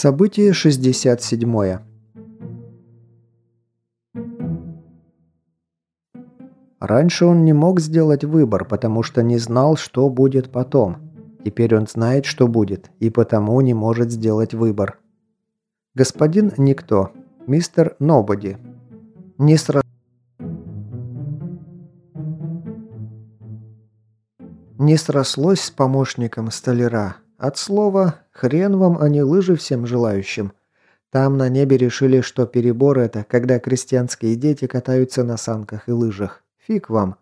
Событие 67. Раньше он не мог сделать выбор, потому что не знал, что будет потом. Теперь он знает, что будет, и потому не может сделать выбор. Господин Никто. Мистер Нободи. Не сра... Не срослось с помощником столяра. От слова «хрен вам, а не лыжи всем желающим». Там на небе решили, что перебор это, когда крестьянские дети катаются на санках и лыжах. Фиг вам.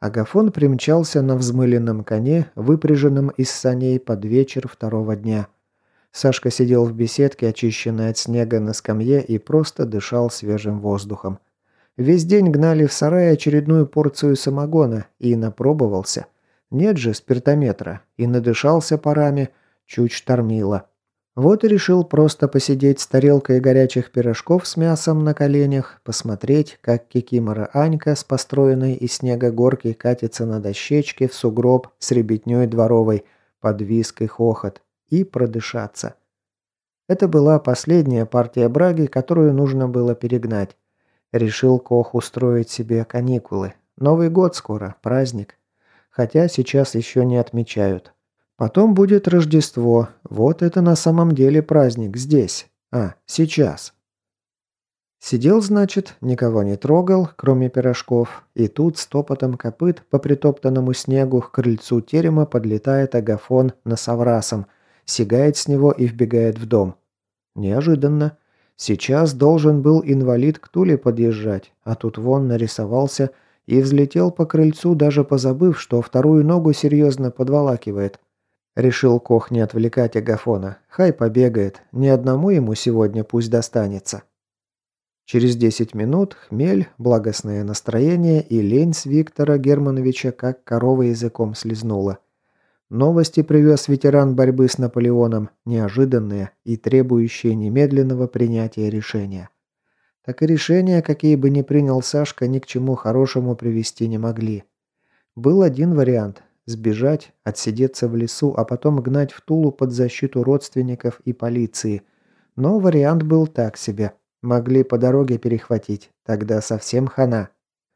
Агафон примчался на взмыленном коне, выпряженном из саней под вечер второго дня. Сашка сидел в беседке, очищенной от снега на скамье, и просто дышал свежим воздухом. Весь день гнали в сарай очередную порцию самогона и напробовался – нет же спиртометра. И надышался парами, чуть штормило. Вот и решил просто посидеть с тарелкой горячих пирожков с мясом на коленях, посмотреть, как Кикимора Анька с построенной из снега горки катится на дощечке в сугроб с ребятней дворовой, под виск и хохот, и продышаться. Это была последняя партия браги, которую нужно было перегнать. Решил Кох устроить себе каникулы. Новый год скоро, праздник хотя сейчас еще не отмечают. Потом будет Рождество. Вот это на самом деле праздник здесь. А, сейчас. Сидел, значит, никого не трогал, кроме пирожков, и тут с топотом копыт по притоптанному снегу к крыльцу терема подлетает агафон на соврасом, сигает с него и вбегает в дом. Неожиданно. Сейчас должен был инвалид к Туле подъезжать, а тут вон нарисовался – и взлетел по крыльцу, даже позабыв, что вторую ногу серьезно подволакивает. Решил Кох не отвлекать Агафона. Хай побегает, ни одному ему сегодня пусть достанется. Через 10 минут хмель, благостное настроение и лень с Виктора Германовича как корова языком слезнула. Новости привез ветеран борьбы с Наполеоном, неожиданные и требующие немедленного принятия решения так и решения, какие бы ни принял Сашка, ни к чему хорошему привести не могли. Был один вариант – сбежать, отсидеться в лесу, а потом гнать в Тулу под защиту родственников и полиции. Но вариант был так себе. Могли по дороге перехватить, тогда совсем хана.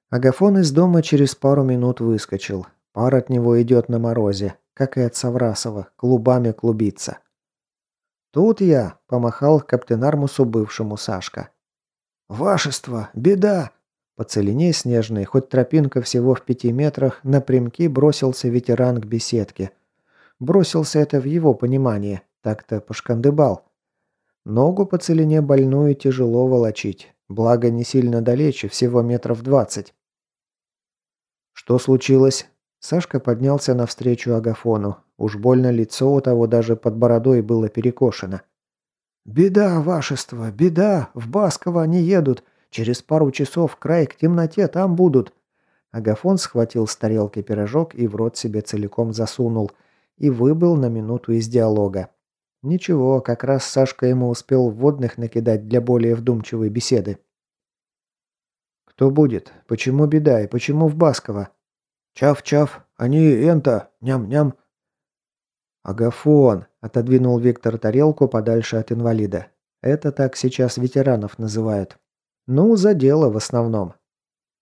Агафон из дома через пару минут выскочил. Пар от него идет на морозе, как и от Саврасова, клубами клубится. «Тут я», – помахал каптенармусу бывшему Сашка. «Вашество! Беда!» По целине снежной, хоть тропинка всего в пяти метрах, напрямки бросился ветеран к беседке. Бросился это в его понимании, так-то пошкандыбал. Ногу по целине больную тяжело волочить, благо не сильно далече, всего метров двадцать. «Что случилось?» Сашка поднялся навстречу Агафону. Уж больно лицо у того даже под бородой было перекошено. «Беда, вашество, беда! В Басково они едут! Через пару часов край к темноте там будут!» Агафон схватил с тарелки пирожок и в рот себе целиком засунул. И выбыл на минуту из диалога. Ничего, как раз Сашка ему успел вводных накидать для более вдумчивой беседы. «Кто будет? Почему беда и почему в Басково?» «Чав-чав! Они энто! Ням-ням!» «Агафон!» – отодвинул Виктор тарелку подальше от инвалида. «Это так сейчас ветеранов называют. Ну, за дело в основном».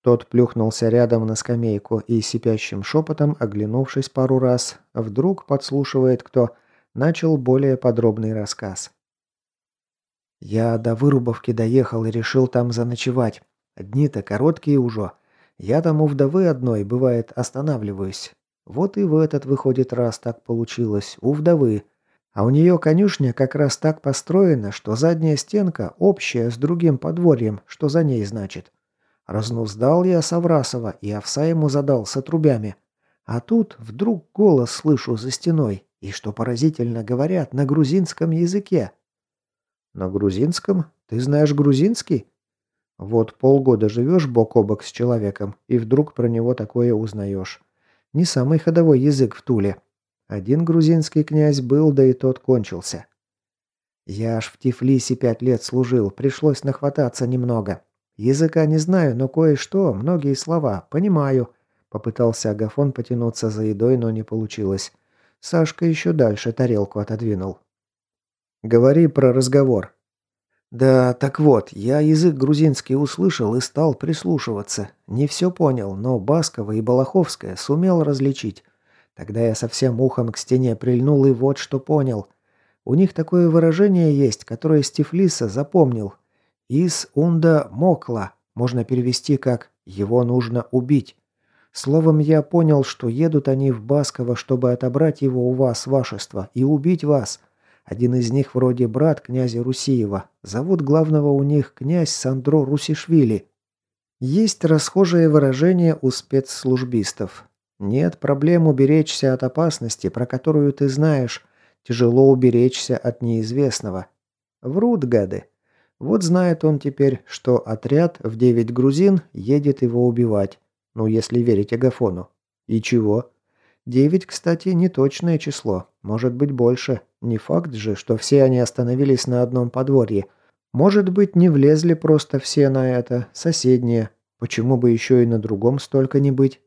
Тот плюхнулся рядом на скамейку и сипящим шепотом, оглянувшись пару раз, вдруг подслушивает кто, начал более подробный рассказ. «Я до Вырубовки доехал и решил там заночевать. Дни-то короткие уже. Я там у вдовы одной, бывает, останавливаюсь. Вот и в этот, выходит, раз так получилось, у вдовы. А у нее конюшня как раз так построена, что задняя стенка общая с другим подворьем, что за ней значит. Разнуздал я Саврасова, и овса ему задал с отрубями. А тут вдруг голос слышу за стеной, и, что поразительно, говорят на грузинском языке. На грузинском? Ты знаешь грузинский? Вот полгода живешь бок о бок с человеком, и вдруг про него такое узнаешь. Не самый ходовой язык в Туле. Один грузинский князь был, да и тот кончился. Я аж в Тифлисе пять лет служил, пришлось нахвататься немного. Языка не знаю, но кое-что, многие слова, понимаю. Попытался Агафон потянуться за едой, но не получилось. Сашка еще дальше тарелку отодвинул. «Говори про разговор». «Да, так вот, я язык грузинский услышал и стал прислушиваться. Не все понял, но Баскова и Балаховская сумел различить. Тогда я совсем ухом к стене прильнул и вот что понял. У них такое выражение есть, которое Стефлиса запомнил. «Ис унда мокла» можно перевести как «его нужно убить». Словом, я понял, что едут они в Басково, чтобы отобрать его у вас, вашество, и убить вас. Один из них вроде брат князя Русиева. Зовут главного у них князь Сандро Русишвили. Есть расхожее выражение у спецслужбистов. Нет проблем уберечься от опасности, про которую ты знаешь. Тяжело уберечься от неизвестного. Врут гады. Вот знает он теперь, что отряд в девять грузин едет его убивать. Ну, если верить Агафону. И чего? Девять, кстати, не точное число. Может быть больше. Не факт же, что все они остановились на одном подворье. Может быть, не влезли просто все на это, соседние. Почему бы еще и на другом столько не быть?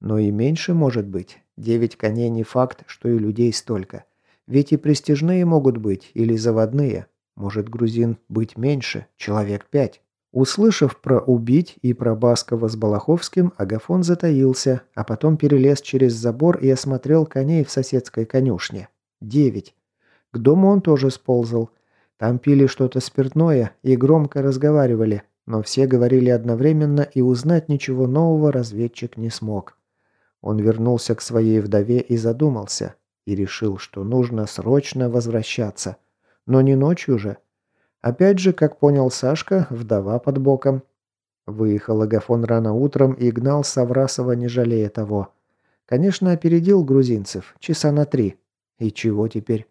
Но и меньше может быть. Девять коней не факт, что и людей столько. Ведь и престижные могут быть, или заводные. Может, грузин быть меньше, человек пять. Услышав про убить и про Баскова с Балаховским, Агафон затаился, а потом перелез через забор и осмотрел коней в соседской конюшне. Девять. К дому он тоже сползал. Там пили что-то спиртное и громко разговаривали, но все говорили одновременно и узнать ничего нового разведчик не смог. Он вернулся к своей вдове и задумался, и решил, что нужно срочно возвращаться. Но не ночью же, Опять же, как понял Сашка, вдова под боком. Выехал Агафон рано утром и гнал Саврасова, не жалея того. Конечно, опередил грузинцев, часа на три. И чего теперь?